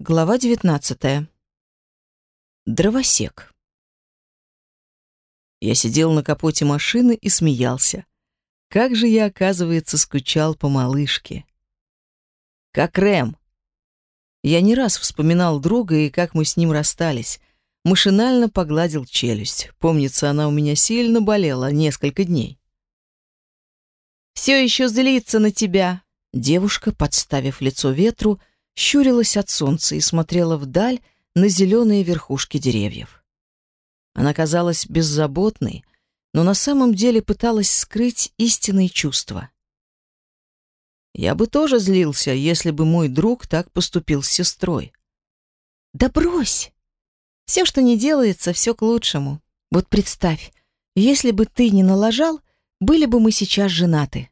Глава 19. Дровосек. Я сидел на капоте машины и смеялся. Как же я, оказывается, скучал по малышке. Как Рэм. Я не раз вспоминал друга и как мы с ним расстались. Машинально погладил челюсть. Помнится, она у меня сильно болела несколько дней. «Все еще злится на тебя!» Девушка, подставив лицо ветру, — щурилась от солнца и смотрела вдаль на зеленые верхушки деревьев. Она казалась беззаботной, но на самом деле пыталась скрыть истинные чувства. Я бы тоже злился, если бы мой друг так поступил с сестрой. Да брось! Все, что не делается, все к лучшему. Вот представь, если бы ты не налажал, были бы мы сейчас женаты.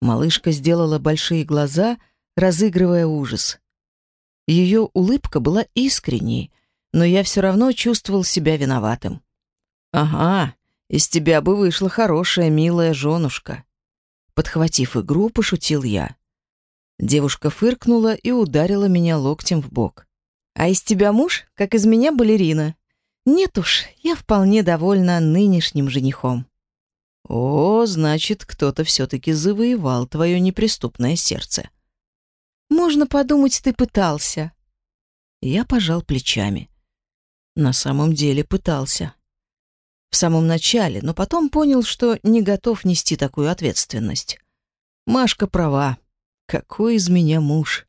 Малышка сделала большие глаза, разыгрывая ужас. Ее улыбка была искренней, но я все равно чувствовал себя виноватым. «Ага, из тебя бы вышла хорошая, милая женушка». Подхватив игру, пошутил я. Девушка фыркнула и ударила меня локтем в бок. «А из тебя муж, как из меня балерина. Нет уж, я вполне довольна нынешним женихом». «О, значит, кто-то все-таки завоевал твое неприступное сердце». Можно подумать, ты пытался. Я пожал плечами. На самом деле пытался. В самом начале, но потом понял, что не готов нести такую ответственность. Машка права. Какой из меня муж?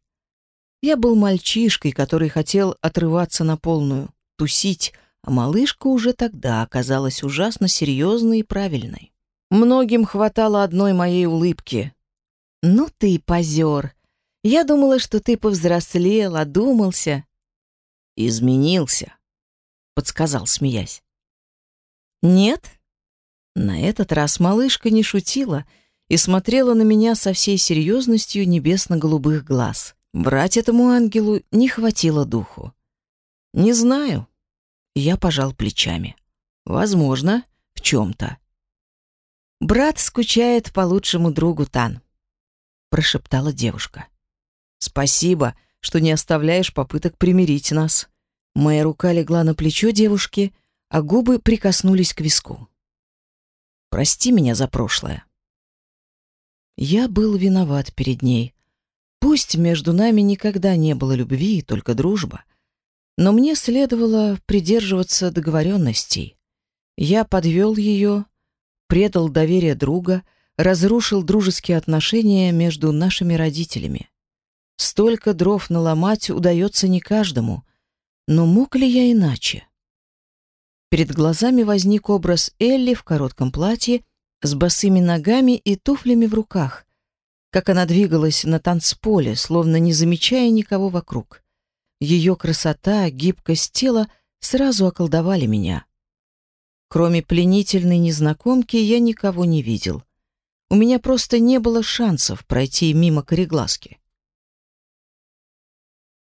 Я был мальчишкой, который хотел отрываться на полную, тусить, а малышка уже тогда оказалась ужасно серьезной и правильной. Многим хватало одной моей улыбки. «Ну ты позер!» Я думала, что ты повзрослел, одумался. Изменился, подсказал, смеясь. Нет? На этот раз малышка не шутила и смотрела на меня со всей серьезностью небесно-голубых глаз. Брать этому ангелу не хватило духу. Не знаю. Я пожал плечами. Возможно, в чем-то. Брат скучает по лучшему другу Тан, прошептала девушка. Спасибо, что не оставляешь попыток примирить нас. Моя рука легла на плечо девушки, а губы прикоснулись к виску. Прости меня за прошлое. Я был виноват перед ней. Пусть между нами никогда не было любви, только дружба, но мне следовало придерживаться договоренностей. Я подвел ее, предал доверие друга, разрушил дружеские отношения между нашими родителями. Столько дров наломать удается не каждому. Но мог ли я иначе? Перед глазами возник образ Элли в коротком платье с босыми ногами и туфлями в руках, как она двигалась на танцполе, словно не замечая никого вокруг. Ее красота, гибкость тела сразу околдовали меня. Кроме пленительной незнакомки я никого не видел. У меня просто не было шансов пройти мимо кореглазки.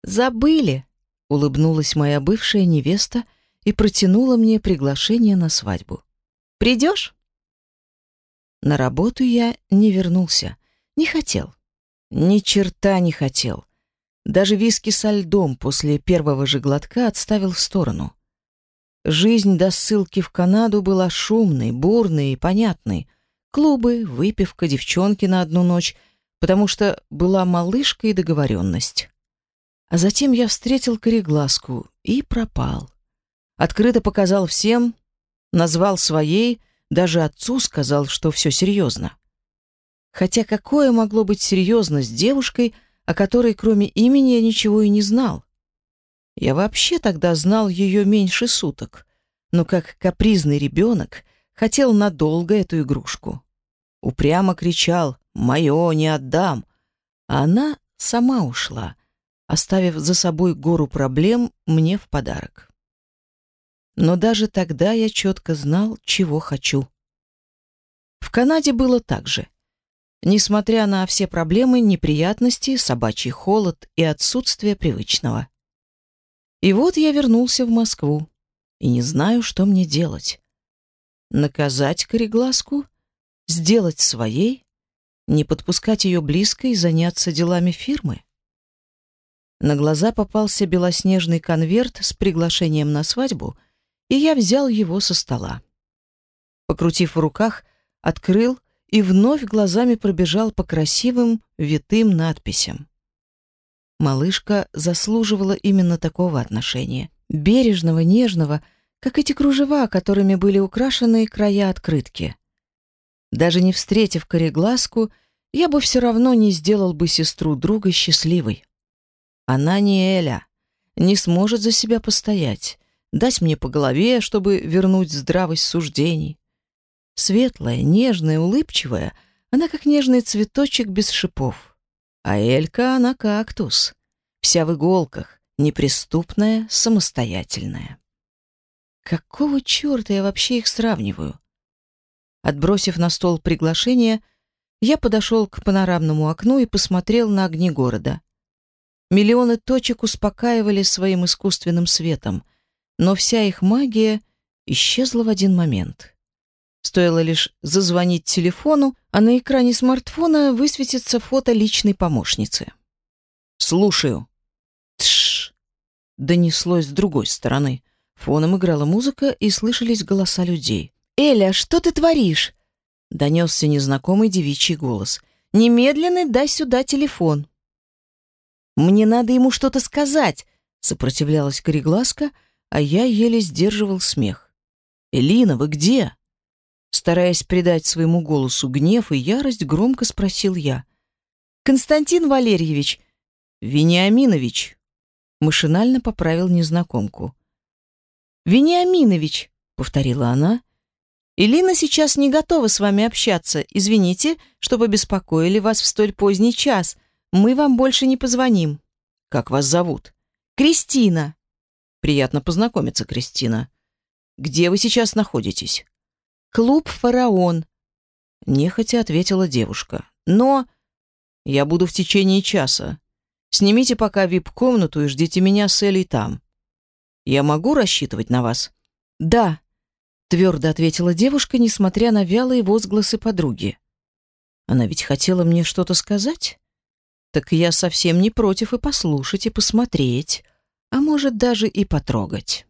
«Забыли!» — улыбнулась моя бывшая невеста и протянула мне приглашение на свадьбу. «Придешь?» На работу я не вернулся. Не хотел. Ни черта не хотел. Даже виски со льдом после первого же глотка отставил в сторону. Жизнь до ссылки в Канаду была шумной, бурной и понятной. Клубы, выпивка, девчонки на одну ночь, потому что была малышка и договоренность. А затем я встретил кореглазку и пропал. Открыто показал всем, назвал своей, даже отцу сказал, что все серьезно. Хотя какое могло быть серьезно с девушкой, о которой кроме имени я ничего и не знал? Я вообще тогда знал ее меньше суток, но как капризный ребенок хотел надолго эту игрушку. Упрямо кричал «Мое не отдам!», а она сама ушла — оставив за собой гору проблем мне в подарок. Но даже тогда я четко знал, чего хочу. В Канаде было так же. Несмотря на все проблемы, неприятности, собачий холод и отсутствие привычного. И вот я вернулся в Москву и не знаю, что мне делать. Наказать кореглазку? Сделать своей? Не подпускать ее близко и заняться делами фирмы? На глаза попался белоснежный конверт с приглашением на свадьбу, и я взял его со стола. Покрутив в руках, открыл и вновь глазами пробежал по красивым, витым надписям. Малышка заслуживала именно такого отношения, бережного, нежного, как эти кружева, которыми были украшены края открытки. Даже не встретив кореглазку, я бы все равно не сделал бы сестру друга счастливой. Она не Эля, не сможет за себя постоять, дать мне по голове, чтобы вернуть здравость суждений. Светлая, нежная, улыбчивая, она как нежный цветочек без шипов. А Элька, она кактус, вся в иголках, неприступная, самостоятельная. Какого черта я вообще их сравниваю? Отбросив на стол приглашение, я подошел к панорамному окну и посмотрел на огни города. Миллионы точек успокаивали своим искусственным светом, но вся их магия исчезла в один момент. Стоило лишь зазвонить телефону, а на экране смартфона высветится фото личной помощницы. «Слушаю». «Тш!» — донеслось с другой стороны. Фоном играла музыка, и слышались голоса людей. «Эля, что ты творишь?» — донесся незнакомый девичий голос. «Немедленно дай сюда телефон». «Мне надо ему что-то сказать», — сопротивлялась Корегласка, а я еле сдерживал смех. «Элина, вы где?» Стараясь придать своему голосу гнев и ярость, громко спросил я. «Константин Валерьевич!» «Вениаминович!» Машинально поправил незнакомку. «Вениаминович!» — повторила она. «Илина сейчас не готова с вами общаться. Извините, что побеспокоили вас в столь поздний час. Мы вам больше не позвоним». «Как вас зовут?» «Кристина». «Приятно познакомиться, Кристина. Где вы сейчас находитесь?» «Клуб «Фараон», — нехотя ответила девушка. «Но я буду в течение часа. Снимите пока вип-комнату и ждите меня с Элей там. Я могу рассчитывать на вас?» «Да», — твердо ответила девушка, несмотря на вялые возгласы подруги. «Она ведь хотела мне что-то сказать?» «Так я совсем не против и послушать, и посмотреть, а может даже и потрогать».